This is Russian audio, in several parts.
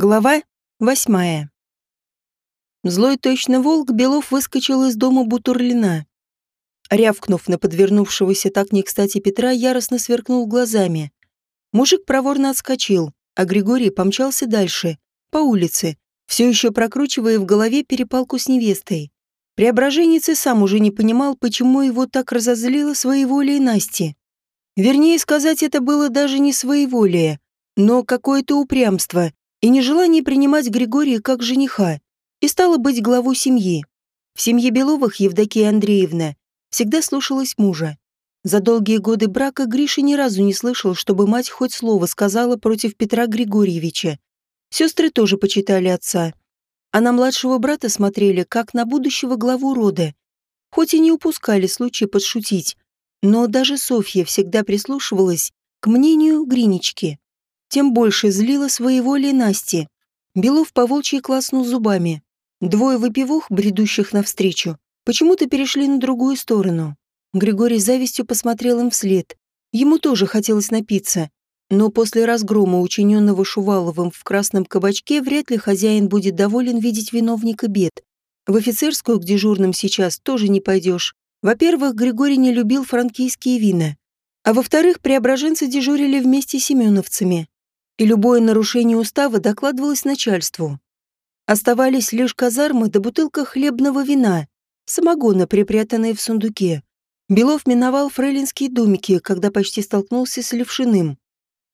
Глава восьмая. Злой точно волк Белов выскочил из дома Бутурлина. Рявкнув на подвернувшегося так не кстати Петра, яростно сверкнул глазами. Мужик проворно отскочил, а Григорий помчался дальше, по улице, все еще прокручивая в голове перепалку с невестой. Преображенец и сам уже не понимал, почему его так разозлило своеволие Насти. Вернее сказать, это было даже не своеволие, но какое-то упрямство, и нежелание принимать Григория как жениха, и стала быть главой семьи. В семье Беловых Евдокия Андреевна всегда слушалась мужа. За долгие годы брака Гриша ни разу не слышал, чтобы мать хоть слово сказала против Петра Григорьевича. Сестры тоже почитали отца. А на младшего брата смотрели, как на будущего главу рода. Хоть и не упускали случая подшутить, но даже Софья всегда прислушивалась к мнению Гринички тем больше злила своеволие Насти. Белов по волчьи класснул зубами. Двое выпивух, бредущих навстречу, почему-то перешли на другую сторону. Григорий завистью посмотрел им вслед. Ему тоже хотелось напиться. Но после разгрома, учиненного Шуваловым в красном кабачке, вряд ли хозяин будет доволен видеть виновника бед. В офицерскую к дежурным сейчас тоже не пойдешь. Во-первых, Григорий не любил франкийские вина. А во-вторых, преображенцы дежурили вместе с семеновцами и любое нарушение устава докладывалось начальству. Оставались лишь казармы да бутылка хлебного вина, самогона, припрятанные в сундуке. Белов миновал фрейлинские домики, когда почти столкнулся с Левшиным.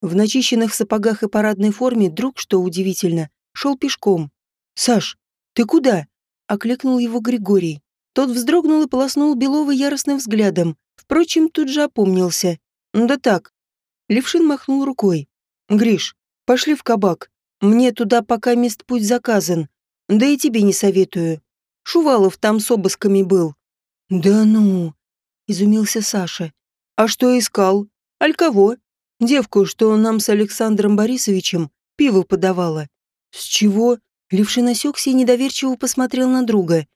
В начищенных сапогах и парадной форме друг, что удивительно, шел пешком. «Саш, ты куда?» — окликнул его Григорий. Тот вздрогнул и полоснул Белова яростным взглядом. Впрочем, тут же опомнился. «Да так». Левшин махнул рукой. «Гриш, пошли в кабак. Мне туда пока мест путь заказан. Да и тебе не советую. Шувалов там с обысками был». «Да ну!» — изумился Саша. «А что искал? Аль кого? Девку, что нам с Александром Борисовичем пиво подавала». «С чего?» Левшин осекся и недоверчиво посмотрел на друга.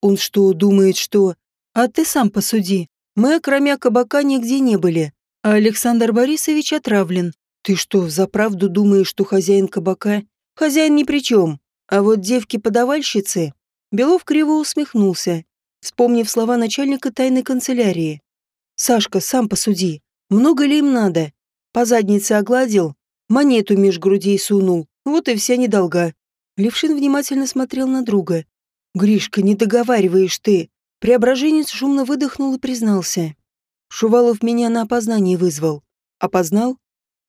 «Он что, думает, что...» «А ты сам посуди. Мы, кроме кабака, нигде не были. А Александр Борисович отравлен. «Ты что, за правду думаешь, что хозяин кабака? Хозяин ни при чем. А вот девки-подавальщицы...» Белов криво усмехнулся, вспомнив слова начальника тайной канцелярии. «Сашка, сам посуди. Много ли им надо? По заднице огладил, монету меж грудей сунул. Вот и вся недолга». Левшин внимательно смотрел на друга. «Гришка, не договариваешь ты». Преображенец шумно выдохнул и признался. Шувалов меня на опознание вызвал. Опознал?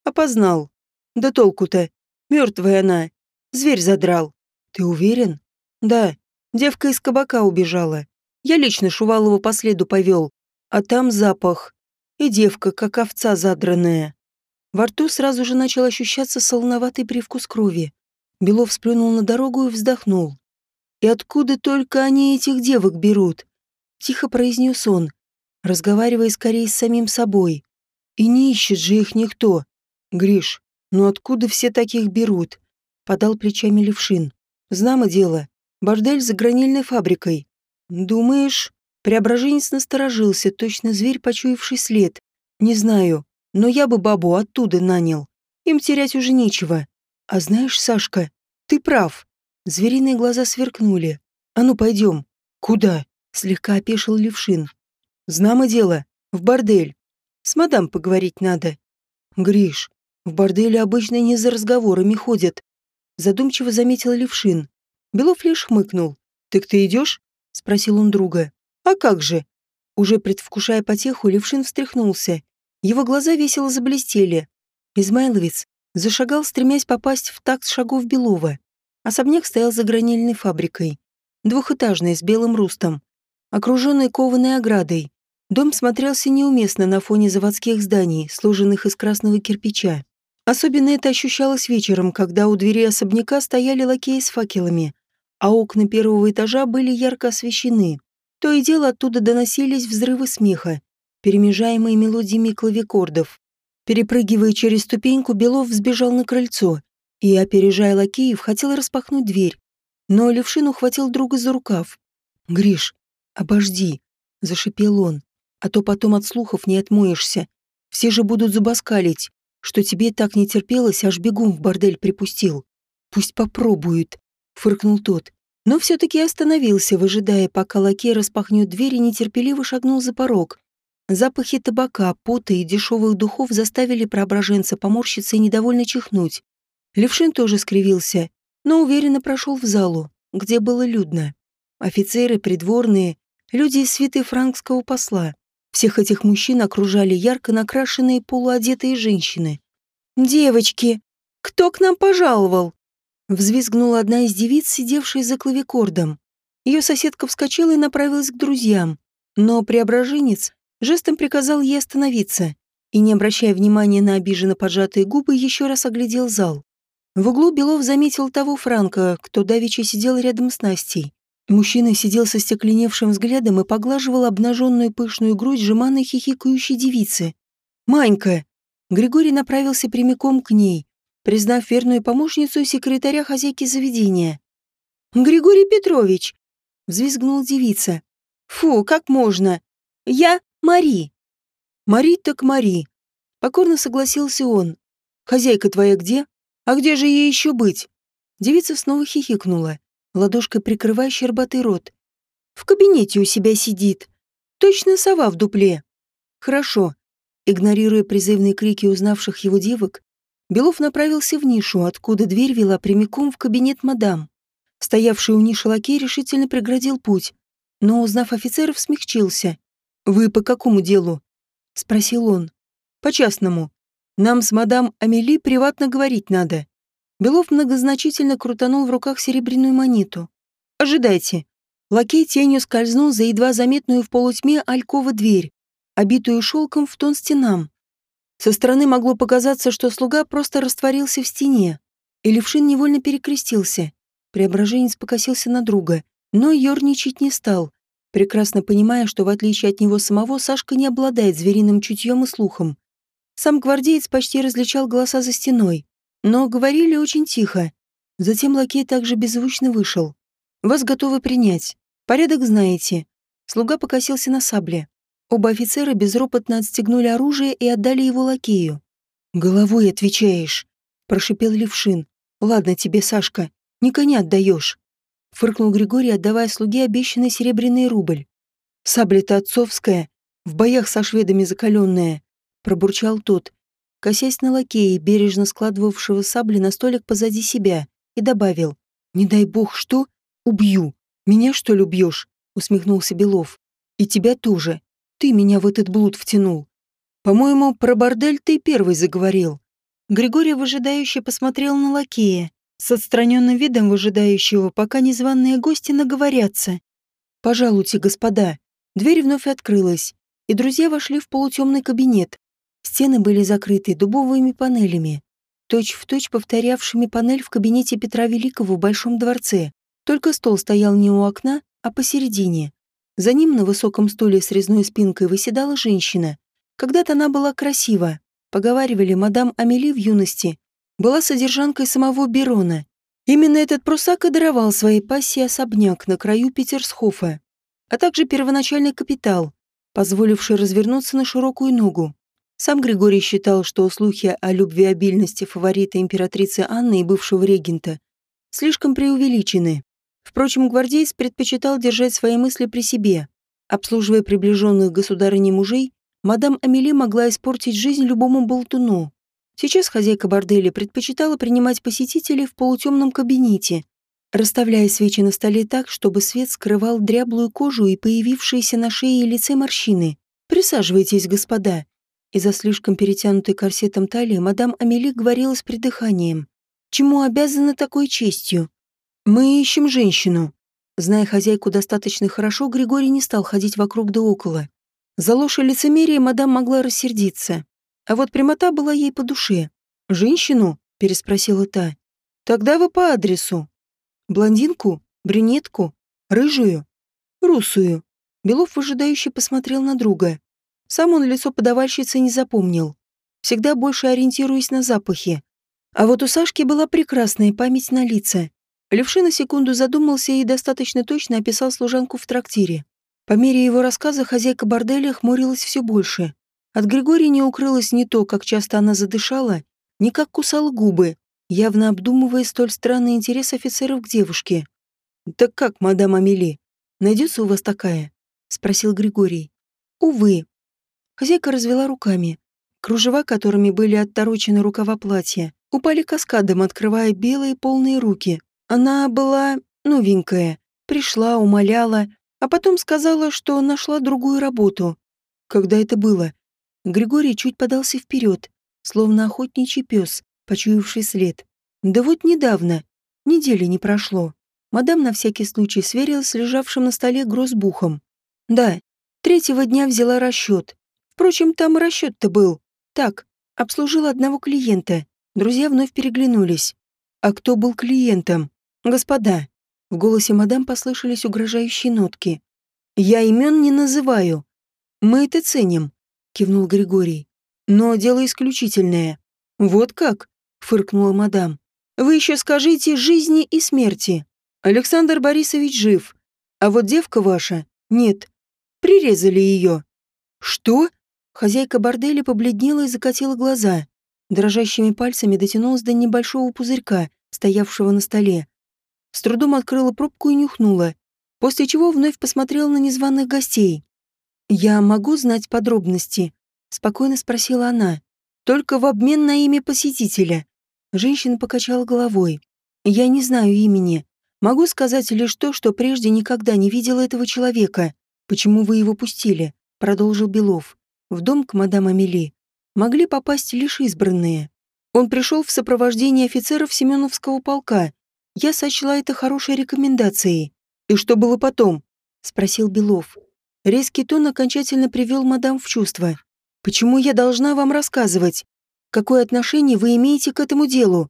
Опознал. Да толку-то. Мертвая она. Зверь задрал. Ты уверен? Да. Девка из кабака убежала. Я лично Шувалова по следу повел. А там запах. И девка, как овца задранная. Во рту сразу же начал ощущаться солоноватый привкус крови. Белов сплюнул на дорогу и вздохнул. «И откуда только они этих девок берут?» Тихо произнес он, разговаривая скорее с самим собой. «И не ищет же их никто. «Гриш, ну откуда все таких берут?» — подал плечами Левшин. «Знамо дело. Бордель за гранильной фабрикой. Думаешь?» Преображенец насторожился, точно зверь, почуявший след. «Не знаю, но я бы бабу оттуда нанял. Им терять уже нечего. А знаешь, Сашка, ты прав». Звериные глаза сверкнули. «А ну, пойдем». «Куда?» — слегка опешил Левшин. «Знамо дело. В бордель. С мадам поговорить надо». «Гриш, в борделе обычно не за разговорами ходят. Задумчиво заметил Левшин. Белов лишь хмыкнул. «Так ты идешь?» — спросил он друга. «А как же?» Уже предвкушая потеху, Левшин встряхнулся. Его глаза весело заблестели. Измайловец зашагал, стремясь попасть в такт шагов Белова. Особняк стоял за гранильной фабрикой. Двухэтажный, с белым рустом. Окруженный кованой оградой. Дом смотрелся неуместно на фоне заводских зданий, сложенных из красного кирпича. Особенно это ощущалось вечером, когда у двери особняка стояли лакеи с факелами, а окна первого этажа были ярко освещены. То и дело оттуда доносились взрывы смеха, перемежаемые мелодиями клавикордов. Перепрыгивая через ступеньку, Белов взбежал на крыльцо и, опережая лакеев, хотел распахнуть дверь. Но Левшин ухватил друга за рукав. «Гриш, обожди», — зашипел он, — «а то потом от слухов не отмоешься. Все же будут зубоскалить что тебе так не терпелось, аж бегом в бордель припустил. Пусть попробуют, фыркнул тот. Но все-таки остановился, выжидая, пока лакей распахнет дверь и нетерпеливо шагнул за порог. Запахи табака, пота и дешевых духов заставили преображенца поморщиться и недовольно чихнуть. Левшин тоже скривился, но уверенно прошел в залу, где было людно. Офицеры, придворные, люди из свиты франкского посла. Всех этих мужчин окружали ярко накрашенные полуодетые женщины. «Девочки, кто к нам пожаловал?» Взвизгнула одна из девиц, сидевшая за клавикордом. Ее соседка вскочила и направилась к друзьям. Но преображенец жестом приказал ей остановиться и, не обращая внимания на обиженно поджатые губы, еще раз оглядел зал. В углу Белов заметил того Франка, кто давеча сидел рядом с Настей. Мужчина сидел со стекленевшим взглядом и поглаживал обнаженную пышную грудь жеманной хихикающей девицы. «Манька!» Григорий направился прямиком к ней, признав верную помощницу секретаря хозяйки заведения. «Григорий Петрович!» — взвизгнула девица. «Фу, как можно? Я Мари!» «Мари так Мари!» — покорно согласился он. «Хозяйка твоя где? А где же ей еще быть?» Девица снова хихикнула, ладошкой прикрывая щербатый рот. «В кабинете у себя сидит. Точно сова в дупле». «Хорошо». Игнорируя призывные крики узнавших его девок, Белов направился в нишу, откуда дверь вела прямиком в кабинет мадам. Стоявший у ниши лакей решительно преградил путь, но, узнав офицеров, смягчился. «Вы по какому делу?» — спросил он. «По частному. Нам с мадам Амели приватно говорить надо». Белов многозначительно крутанул в руках серебряную монету. «Ожидайте». Лакей тенью скользнул за едва заметную в полутьме алькова дверь, обитую шелком в тон стенам. Со стороны могло показаться, что слуга просто растворился в стене. И Левшин невольно перекрестился. Преображенец покосился на друга, но ерничать не стал, прекрасно понимая, что в отличие от него самого Сашка не обладает звериным чутьем и слухом. Сам гвардеец почти различал голоса за стеной, но говорили очень тихо. Затем лакей также беззвучно вышел. «Вас готовы принять. Порядок знаете». Слуга покосился на сабле. Оба офицера безропотно отстегнули оружие и отдали его лакею. «Головой отвечаешь», — прошипел Левшин. «Ладно тебе, Сашка, не коня отдаешь фыркнул Григорий, отдавая слуге обещанный серебряный рубль. «Сабля-то отцовская, в боях со шведами закаленная», — пробурчал тот, косясь на лакея, бережно складывавшего сабли на столик позади себя, и добавил, «Не дай бог что, убью. Меня, что ли, убьешь?» — усмехнулся Белов. «И тебя тоже. Ты меня в этот блуд втянул. По-моему, про бордель ты первый заговорил». Григорий выжидающе посмотрел на лакея, с отстраненным видом выжидающего, пока незваные гости наговорятся. «Пожалуйте, господа». Дверь вновь открылась, и друзья вошли в полутемный кабинет. Стены были закрыты дубовыми панелями, точь-в-точь точь повторявшими панель в кабинете Петра Великого в Большом дворце. Только стол стоял не у окна, а посередине. За ним на высоком стуле с резной спинкой выседала женщина. Когда-то она была красива. Поговаривали, мадам Амели в юности была содержанкой самого Берона. Именно этот прусак и даровал своей пассии особняк на краю Петерсхофа, а также первоначальный капитал, позволивший развернуться на широкую ногу. Сам Григорий считал, что слухи о любвеобильности фаворита императрицы Анны и бывшего регента слишком преувеличены. Впрочем, гвардеец предпочитал держать свои мысли при себе. Обслуживая приближенных государыней мужей, мадам Амели могла испортить жизнь любому болтуну. Сейчас хозяйка борделя предпочитала принимать посетителей в полутемном кабинете, расставляя свечи на столе так, чтобы свет скрывал дряблую кожу и появившиеся на шее и лице морщины. «Присаживайтесь, господа». Из-за слишком перетянутой корсетом талии мадам Амели говорила с придыханием. «Чему обязана такой честью? Мы ищем женщину». Зная хозяйку достаточно хорошо, Григорий не стал ходить вокруг да около. За ложь и лицемерие мадам могла рассердиться. А вот прямота была ей по душе. «Женщину?» — переспросила та. «Тогда вы по адресу. Блондинку? Брюнетку? Рыжую? Русую?» Белов выжидающе посмотрел на друга. Сам он лицо подавальщицы не запомнил, всегда больше ориентируясь на запахи. А вот у Сашки была прекрасная память на лица. Левши на секунду задумался и достаточно точно описал служанку в трактире. По мере его рассказа хозяйка борделя хмурилась все больше. От Григория не укрылось ни то, как часто она задышала, ни как кусала губы. явно обдумывая столь странный интерес офицеров к девушке. «Так как, мадам Амели, найдется у вас такая?» — спросил Григорий. «Увы». Хозяйка развела руками. Кружева, которыми были отторочены рукава платья, упали каскадом, открывая белые полные руки. Она была новенькая, пришла, умоляла, а потом сказала, что нашла другую работу. Когда это было? Григорий чуть подался вперед, словно охотничий пес, почуявший след. Да вот недавно, недели не прошло. Мадам на всякий случай сверилась с лежавшим на столе грозбухом. Да, третьего дня взяла расчет. Впрочем, там и расчет-то был. Так, обслужила одного клиента. Друзья вновь переглянулись. А кто был клиентом? Господа. В голосе мадам послышались угрожающие нотки. Я имен не называю. Мы это ценим, кивнул Григорий. Но дело исключительное. Вот как? фыркнула мадам. Вы еще скажите жизни и смерти. Александр Борисович жив, а вот девка ваша нет. Прирезали ее. Что? Хозяйка борделя побледнела и закатила глаза. Дрожащими пальцами дотянулась до небольшого пузырька, стоявшего на столе. С трудом открыла пробку и нюхнула, после чего вновь посмотрела на незваных гостей. «Я могу знать подробности?» — спокойно спросила она. «Только в обмен на имя посетителя». Женщина покачала головой. «Я не знаю имени. Могу сказать лишь то, что прежде никогда не видела этого человека. Почему вы его пустили?» — продолжил Белов. «В дом к мадам Амели могли попасть лишь избранные. Он пришел в сопровождении офицеров Семеновского полка. Я сочла это хорошей рекомендацией. «И что было потом?» — спросил Белов. Резкий тон окончательно привел мадам в чувство. «Почему я должна вам рассказывать? Какое отношение вы имеете к этому делу?»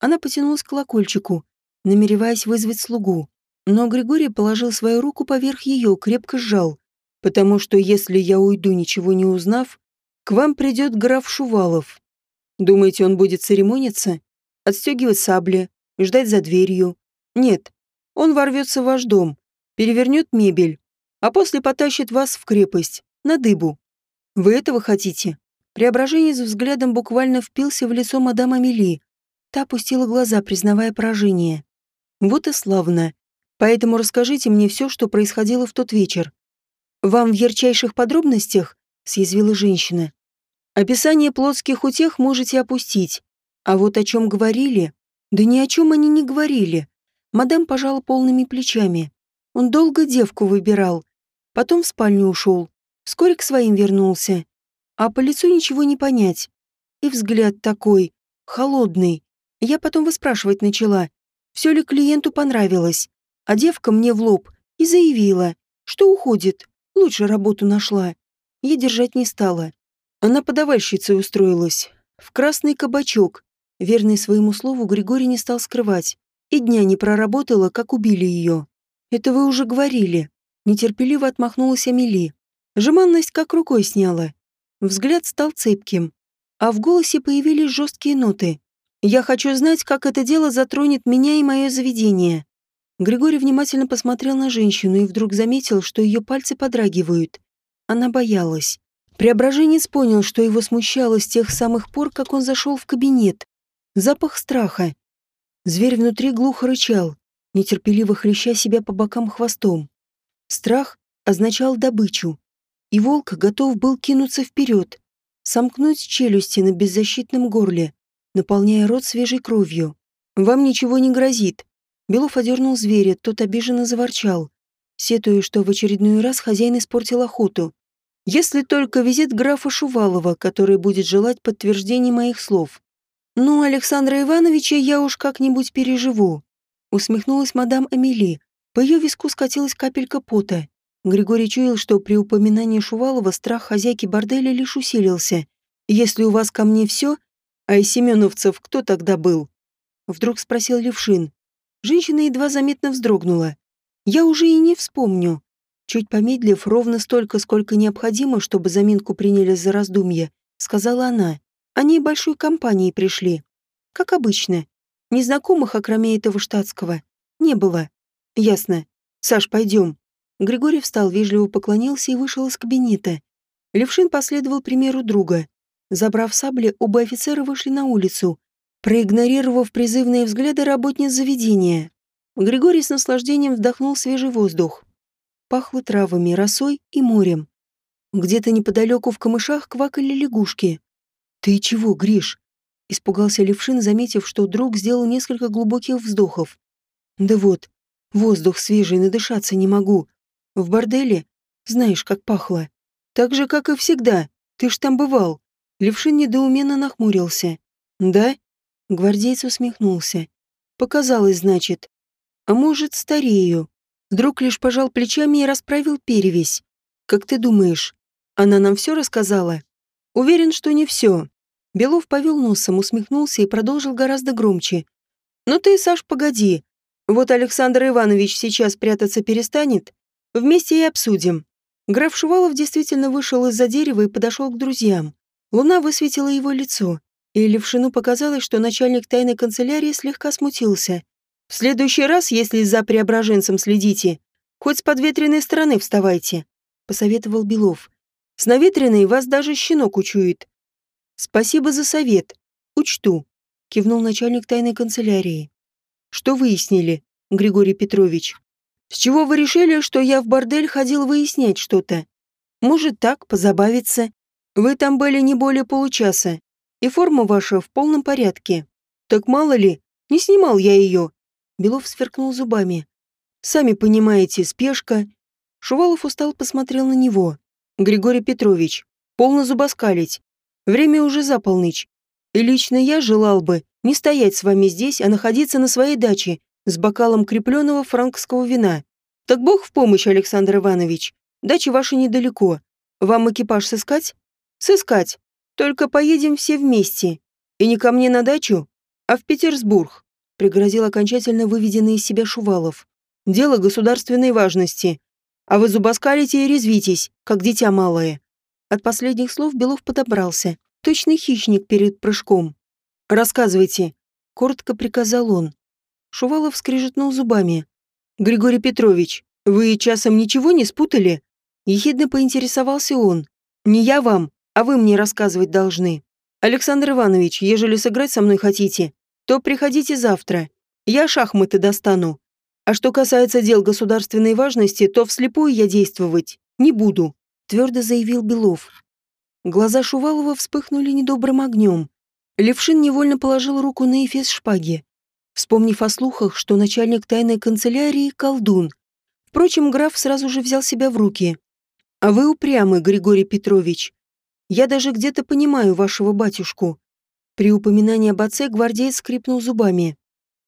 Она потянулась к колокольчику, намереваясь вызвать слугу. Но Григорий положил свою руку поверх ее, крепко сжал. «Потому что если я уйду, ничего не узнав, к вам придет граф Шувалов. Думаете, он будет церемониться? Отстегивать сабли, ждать за дверью? Нет. Он ворвется в ваш дом, перевернет мебель, а после потащит вас в крепость, на дыбу. Вы этого хотите? Преображение за взглядом буквально впился в лицо мадам Амели. Та опустила глаза, признавая поражение. Вот и славно. Поэтому расскажите мне все, что происходило в тот вечер. Вам в ярчайших подробностях съязвила женщина. Описание плотских утех можете опустить. А вот о чем говорили? Да ни о чем они не говорили. Мадам пожала полными плечами. Он долго девку выбирал. Потом в спальню ушел. Вскоре к своим вернулся. А по лицу ничего не понять. И взгляд такой, холодный. Я потом выспрашивать начала, все ли клиенту понравилось. А девка мне в лоб и заявила, что уходит, лучше работу нашла я держать не стала. Она подавальщицей устроилась. В красный кабачок. Верный своему слову Григорий не стал скрывать. И дня не проработала, как убили ее. Это вы уже говорили. Нетерпеливо отмахнулась Амели. Жеманность как рукой сняла. Взгляд стал цепким. А в голосе появились жесткие ноты. «Я хочу знать, как это дело затронет меня и мое заведение». Григорий внимательно посмотрел на женщину и вдруг заметил, что ее пальцы подрагивают. Она боялась. Преображенец понял, что его смущало с тех самых пор, как он зашел в кабинет. Запах страха. Зверь внутри глухо рычал, нетерпеливо хлеща себя по бокам хвостом. Страх означал добычу, и волк готов был кинуться вперед, сомкнуть челюсти на беззащитном горле, наполняя рот свежей кровью. «Вам ничего не грозит». Белов одернул зверя, тот обиженно заворчал сетуя, что в очередной раз хозяин испортил охоту. Если только визит графа Шувалова, который будет желать подтверждения моих слов. Ну, Александра Ивановича я уж как-нибудь переживу. Усмехнулась мадам Эмили. По ее виску скатилась капелька пота. Григорий чуял, что при упоминании Шувалова страх хозяйки борделя лишь усилился. «Если у вас ко мне все, а из семеновцев кто тогда был?» Вдруг спросил Левшин. Женщина едва заметно вздрогнула. Я уже и не вспомню. Чуть помедлив, ровно столько, сколько необходимо, чтобы заминку приняли за раздумье, сказала она. Они большой компанией пришли. Как обычно. Незнакомых, окроме этого штатского, не было. Ясно. Саш, пойдем. Григорий встал, вежливо поклонился и вышел из кабинета. Левшин последовал примеру друга. Забрав сабли, оба офицера вышли на улицу, проигнорировав призывные взгляды работниц заведения. Григорий с наслаждением вдохнул свежий воздух. Пахло травами, росой и морем. Где-то неподалеку в камышах квакали лягушки. «Ты чего, Гриш?» — испугался Левшин, заметив, что друг сделал несколько глубоких вздохов. «Да вот, воздух свежий, надышаться не могу. В борделе? Знаешь, как пахло. Так же, как и всегда. Ты ж там бывал». Левшин недоуменно нахмурился. «Да?» Гвардейц усмехнулся. «Показалось, значит. А может, старею». Друг лишь пожал плечами и расправил перевесь. «Как ты думаешь, она нам все рассказала?» «Уверен, что не все». Белов повел носом, усмехнулся и продолжил гораздо громче. «Ну ты, Саш, погоди. Вот Александр Иванович сейчас прятаться перестанет. Вместе и обсудим». Граф Шувалов действительно вышел из-за дерева и подошел к друзьям. Луна высветила его лицо, и Левшину показалось, что начальник тайной канцелярии слегка смутился. «В следующий раз, если за преображенцем следите, хоть с подветренной стороны вставайте», — посоветовал Белов. «С наветренной вас даже щенок учует». «Спасибо за совет. Учту», — кивнул начальник тайной канцелярии. «Что выяснили, Григорий Петрович?» С чего вы решили, что я в бордель ходил выяснять что-то? Может, так, позабавиться? Вы там были не более получаса, и форма ваша в полном порядке. Так мало ли, не снимал я ее. Белов сверкнул зубами. Сами понимаете, спешка. Шувалов устал посмотрел на него. Григорий Петрович, полно зубоскалить. Время уже за полночь. И лично я желал бы не стоять с вами здесь, а находиться на своей даче с бокалом крепленного франкского вина. Так бог в помощь, Александр Иванович. Дача ваша недалеко. Вам экипаж сыскать? Сыскать. Только поедем все вместе. И не ко мне на дачу, а в Петербург. Пригрозил окончательно выведенный из себя Шувалов. Дело государственной важности. А вы зубоскалите и резвитесь, как дитя малое. От последних слов Белов подобрался. Точный хищник перед прыжком. «Рассказывайте», — коротко приказал он. Шувалов скрежетнул зубами. «Григорий Петрович, вы часом ничего не спутали?» Ехидно поинтересовался он. «Не я вам, а вы мне рассказывать должны. Александр Иванович, ежели сыграть со мной хотите, то приходите завтра. Я шахматы достану. А что касается дел государственной важности, то вслепую я действовать не буду», твердо заявил Белов. Глаза Шувалова вспыхнули недобрым огнем. Левшин невольно положил руку на эфес шпаги вспомнив о слухах, что начальник тайной канцелярии — колдун. Впрочем, граф сразу же взял себя в руки. «А вы упрямый, Григорий Петрович. Я даже где-то понимаю вашего батюшку». При упоминании об отце гвардеец скрипнул зубами.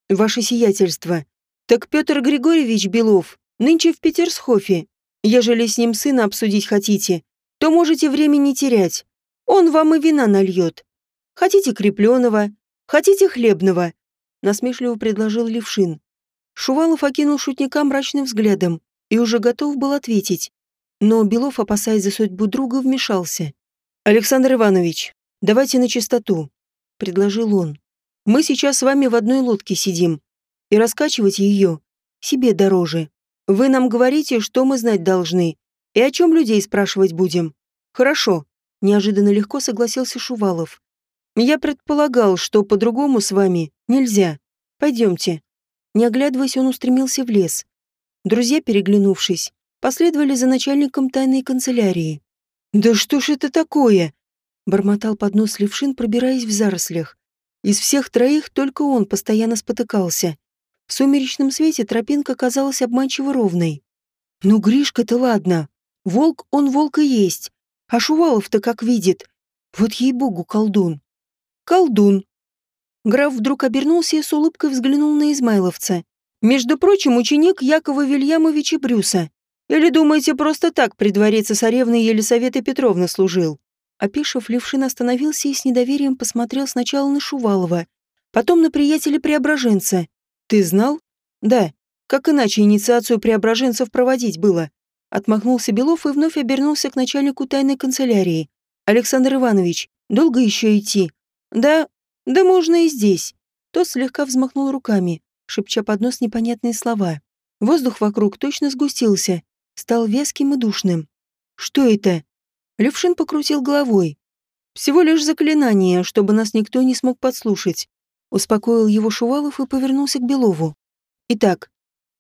«Ваше сиятельство. Так Петр Григорьевич Белов нынче в Петерсхофе. Ежели с ним сына обсудить хотите, то можете времени терять. Он вам и вина нальет. Хотите крепленого, хотите хлебного насмешливо предложил Левшин. Шувалов окинул шутника мрачным взглядом и уже готов был ответить. Но Белов, опасаясь за судьбу друга, вмешался. «Александр Иванович, давайте на чистоту», — предложил он. «Мы сейчас с вами в одной лодке сидим, и раскачивать ее себе дороже. Вы нам говорите, что мы знать должны, и о чем людей спрашивать будем. Хорошо», — неожиданно легко согласился Шувалов. «Я предполагал, что по-другому с вами Нельзя. Пойдемте. Не оглядываясь, он устремился в лес. Друзья, переглянувшись, последовали за начальником тайной канцелярии. «Да что ж это такое?» Бормотал под нос Левшин, пробираясь в зарослях. Из всех троих только он постоянно спотыкался. В сумеречном свете тропинка казалась обманчиво ровной. «Ну, Гришка-то ладно. Волк он волк и есть. А Шувалов-то как видит. Вот ей-богу, колдун». «Колдун», Граф вдруг обернулся и с улыбкой взглянул на Измайловца. «Между прочим, ученик Якова Вильямовича Брюса. Или думаете, просто так при дворе цесаревны Елисаветы Петровны служил?» Опишев, Левшин остановился и с недоверием посмотрел сначала на Шувалова, потом на приятеля Преображенца. «Ты знал?» «Да. Как иначе инициацию Преображенцев проводить было?» Отмахнулся Белов и вновь обернулся к начальнику тайной канцелярии. «Александр Иванович, долго еще идти?» «Да, да можно и здесь. Тот слегка взмахнул руками, шепча под нос непонятные слова. Воздух вокруг точно сгустился, стал веским и душным. Что это? Левшин покрутил головой. Всего лишь заклинание, чтобы нас никто не смог подслушать. Успокоил его Шувалов и повернулся к Белову. Итак,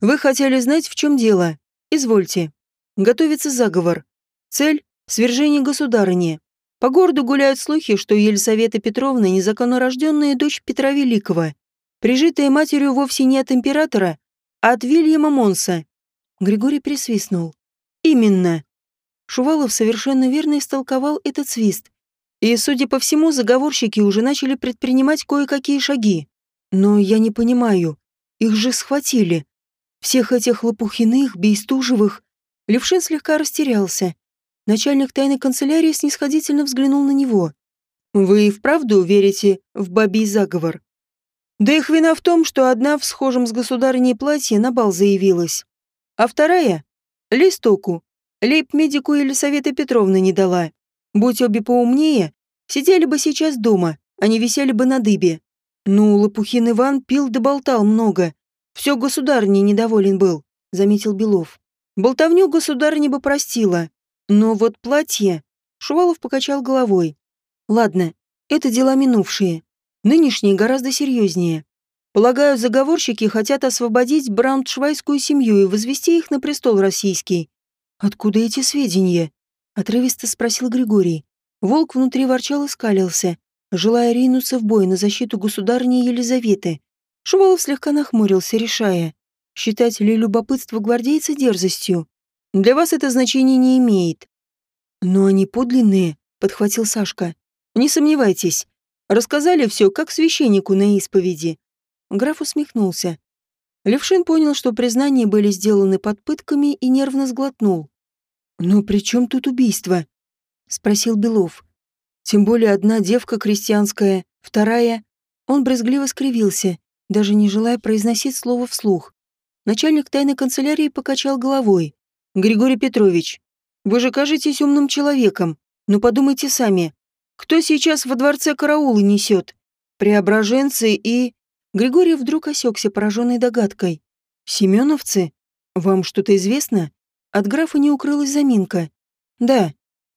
вы хотели знать, в чем дело. Извольте. Готовится заговор. Цель — свержение государыни. По городу гуляют слухи, что Елизавета Петровна — незаконнорожденная дочь Петра Великого, прижитая матерью вовсе не от императора, а от Вильяма Монса. Григорий присвистнул. Именно. Шувалов совершенно верно истолковал этот свист. И, судя по всему, заговорщики уже начали предпринимать кое-какие шаги. Но я не понимаю. Их же схватили. Всех этих Лопухиных, Бейстужевых. Левшин слегка растерялся. Начальник тайной канцелярии снисходительно взглянул на него. «Вы и вправду верите в бабий заговор?» «Да их вина в том, что одна в схожем с государыней платье на бал заявилась, а вторая — листоку, лейб-медику Елисавета Петровна не дала. Будь обе поумнее, сидели бы сейчас дома, а не висели бы на дыбе. Ну, Лопухин Иван пил да болтал много. Все государыне недоволен был, заметил Белов. Болтовню государыня бы простила. Но вот платье... Шувалов покачал головой. Ладно, это дела минувшие. Нынешние гораздо серьезнее. Полагаю, заговорщики хотят освободить Брауншвайскую семью и возвести их на престол российский. Откуда эти сведения? Отрывисто спросил Григорий. Волк внутри ворчал и скалился, желая ринуться в бой на защиту государни Елизаветы. Шувалов слегка нахмурился, решая, считать ли любопытство гвардейца дерзостью. Для вас это значение не имеет. Но они подлинные, подхватил Сашка. Не сомневайтесь. Рассказали все, как священнику на исповеди. Граф усмехнулся. Левшин понял, что признания были сделаны под пытками и нервно сглотнул. «Но при чем тут убийство?» — спросил Белов. «Тем более одна девка крестьянская, вторая...» Он брезгливо скривился, даже не желая произносить слово вслух. Начальник тайной канцелярии покачал головой. «Григорий Петрович, вы же кажетесь умным человеком, но подумайте сами, кто сейчас во дворце караулы несет? Преображенцы и...» Григорий вдруг осекся, пораженной догадкой. «Семеновцы? Вам что-то известно?» От графа не укрылась заминка. Да,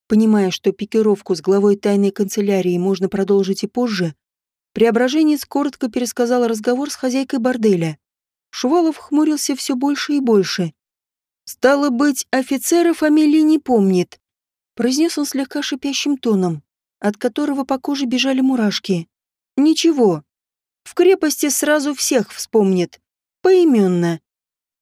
понимая, что пикировку с главой тайной канцелярии можно продолжить и позже, Преображенец коротко пересказал разговор с хозяйкой борделя. Шувалов хмурился все больше и больше. «Стало быть, офицера фамилии не помнит», — произнес он слегка шипящим тоном, от которого по коже бежали мурашки. «Ничего. В крепости сразу всех вспомнит. Поименно.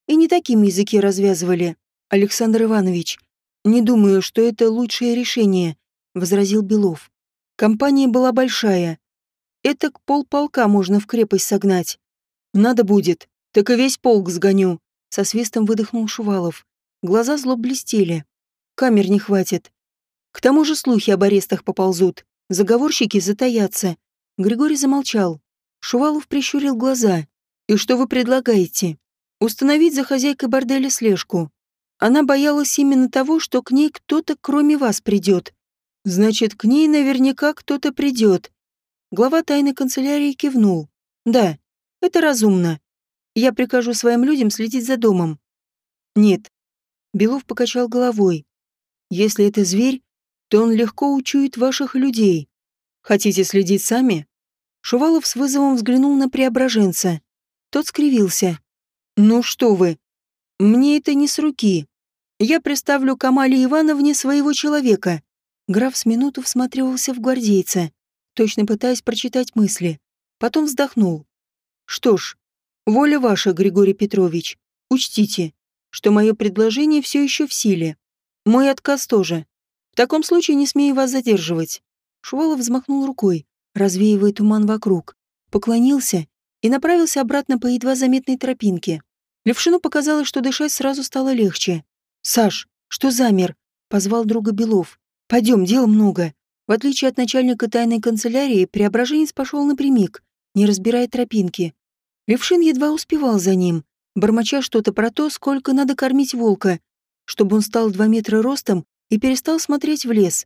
И не таким языки развязывали. «Александр Иванович, не думаю, что это лучшее решение», — возразил Белов. «Компания была большая. Это к полполка можно в крепость согнать. Надо будет, так и весь полк сгоню», — со свистом выдохнул Шувалов. Глаза зло блестели. Камер не хватит. К тому же слухи об арестах поползут. Заговорщики затаятся. Григорий замолчал. Шувалов прищурил глаза. «И что вы предлагаете? Установить за хозяйкой борделя слежку. Она боялась именно того, что к ней кто-то кроме вас придет. Значит, к ней наверняка кто-то придет. Глава тайной канцелярии кивнул. Да, это разумно. Я прикажу своим людям следить за домом. Нет. Белов покачал головой. Если это зверь, то он легко учует ваших людей. Хотите следить сами? Шувалов с вызовом взглянул на преображенца. Тот скривился. «Ну что вы, мне это не с руки. Я представлю Камале Ивановне своего человека. Граф с минуту всматривался в гвардейца, точно пытаясь прочитать мысли. Потом вздохнул. Что ж, воля ваша, Григорий Петрович. Учтите, что мое предложение все еще в силе. Мой отказ тоже. В таком случае не смею вас задерживать. Шувалов взмахнул рукой, развеивая туман вокруг, поклонился и направился обратно по едва заметной тропинке. Левшину показалось, что дышать сразу стало легче. «Саш, что замер?» — позвал друга Белов. «Пойдем, дел много». В отличие от начальника тайной канцелярии, преображенец пошел напрямик, не разбирая тропинки. Левшин едва успевал за ним, бормоча что-то про то, сколько надо кормить волка, чтобы он стал два метра ростом и перестал смотреть в лес.